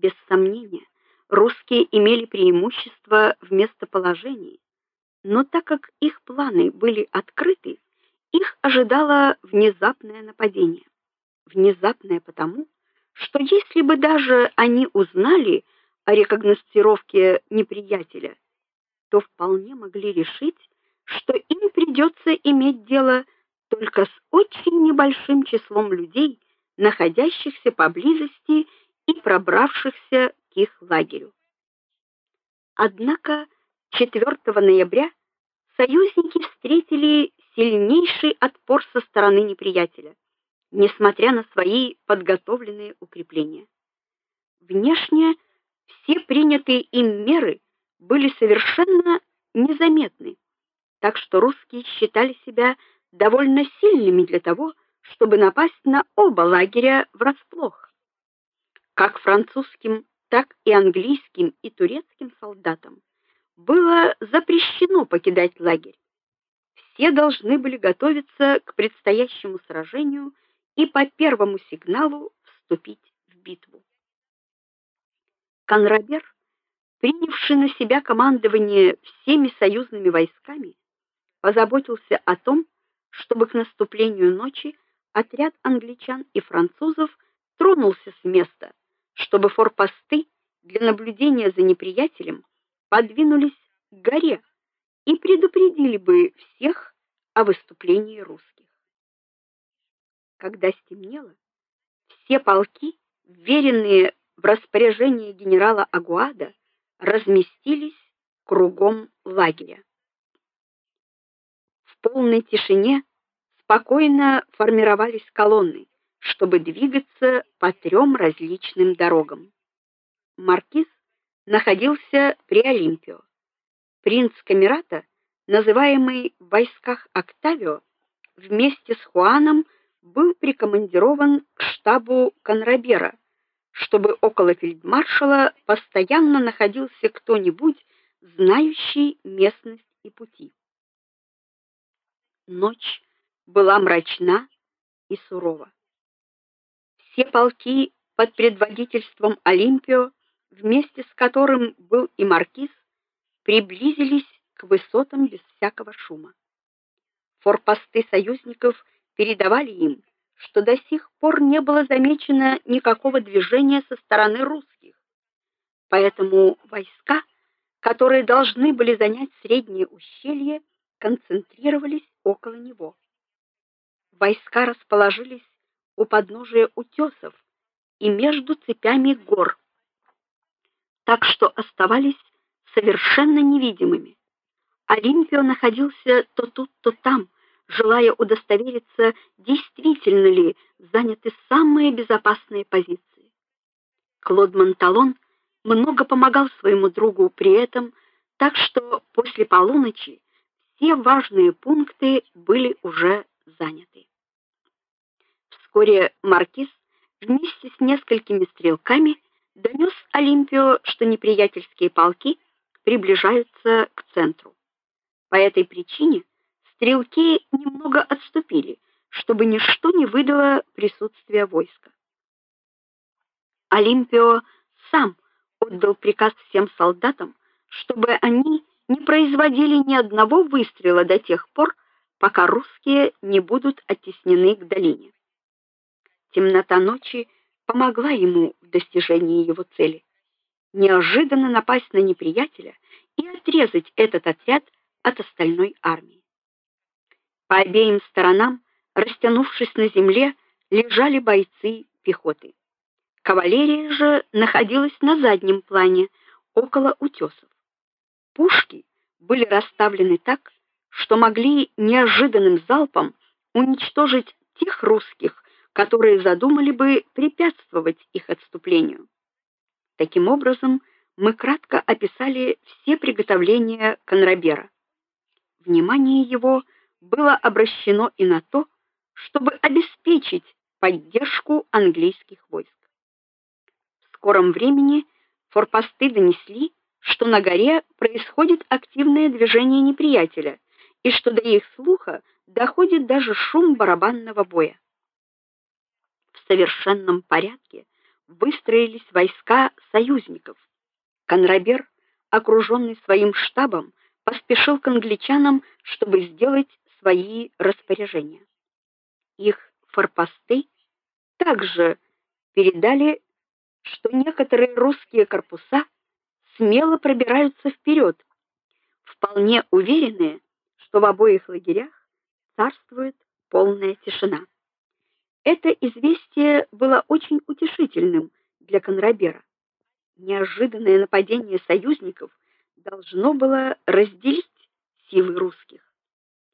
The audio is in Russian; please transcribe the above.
Без сомнения, русские имели преимущество в местоположении, но так как их планы были открыты, их ожидало внезапное нападение. Внезапное потому, что если бы даже они узнали о рекогносцировке неприятеля, то вполне могли решить, что им придется иметь дело только с очень небольшим числом людей, находящихся поблизости и пробравшихся к их лагерю. Однако 4 ноября союзники встретили сильнейший отпор со стороны неприятеля, несмотря на свои подготовленные укрепления. Внешне все принятые им меры были совершенно незаметны, так что русские считали себя довольно сильными для того, чтобы напасть на оба лагеря врасплох. Как французским, так и английским и турецким солдатам было запрещено покидать лагерь. Все должны были готовиться к предстоящему сражению и по первому сигналу вступить в битву. Конрабер, принявший на себя командование всеми союзными войсками, позаботился о том, чтобы к наступлению ночи отряд англичан и французов тронулся с места, чтобы форпосты для наблюдения за неприятелем подвинулись к горе и предупредили бы всех о выступлении русских. Когда стемнело, все полки, веренные в распоряжение генерала Агуада, разместились кругом лагеря полной тишине спокойно формировались колонны, чтобы двигаться по трем различным дорогам. Маркиз находился при Олимпио. Принц Камерата, называемый в войсках Октавио, вместе с Хуаном был прикомандирован к штабу Конрабера, чтобы около фельдмаршала постоянно находился кто-нибудь, знающий местность и пути. Ночь была мрачна и сурова. Все полки под предводительством Олимпио, вместе с которым был и маркиз, приблизились к высотам без всякого шума. Форпосты союзников передавали им, что до сих пор не было замечено никакого движения со стороны русских. Поэтому войска, которые должны были занять среднее ущелье, концентрировались около него. Войска расположились у подножия утесов и между цепями гор, так что оставались совершенно невидимыми. Олимпио находился то тут, то там, желая удостовериться, действительно ли заняты самые безопасные позиции. Клод Монталон много помогал своему другу при этом, так что после полуночи все важные пункты были уже заняты. Вскоре маркиз вместе с несколькими стрелками донес Олимпио, что неприятельские полки приближаются к центру. По этой причине стрелки немного отступили, чтобы ничто не выдало присутствия войска. Олимпио сам отдал приказ всем солдатам, чтобы они не производили ни одного выстрела до тех пор, пока русские не будут оттеснены к долине. Темнота ночи помогла ему в достижении его цели неожиданно напасть на неприятеля и отрезать этот отряд от остальной армии. По обеим сторонам, растянувшись на земле, лежали бойцы пехоты. Кавалерия же находилась на заднем плане, около утесов. Пушки были расставлены так, что могли неожиданным залпом уничтожить тех русских, которые задумали бы препятствовать их отступлению. Таким образом, мы кратко описали все приготовления Конрабера. Внимание его было обращено и на то, чтобы обеспечить поддержку английских войск. В скором времени форпосты донесли, что на горе происходит активное движение неприятеля и что до их слуха доходит даже шум барабанного боя. Совершенном порядке выстроились войска союзников. Конрабер, окруженный своим штабом, поспешил к англичанам, чтобы сделать свои распоряжения. Их форпосты также передали, что некоторые русские корпуса смело пробираются вперед, вполне уверенные, что в обоих лагерях царствует полная тишина. Это известие было очень утешительным для Конрабера. Неожиданное нападение союзников должно было разделить силы русских.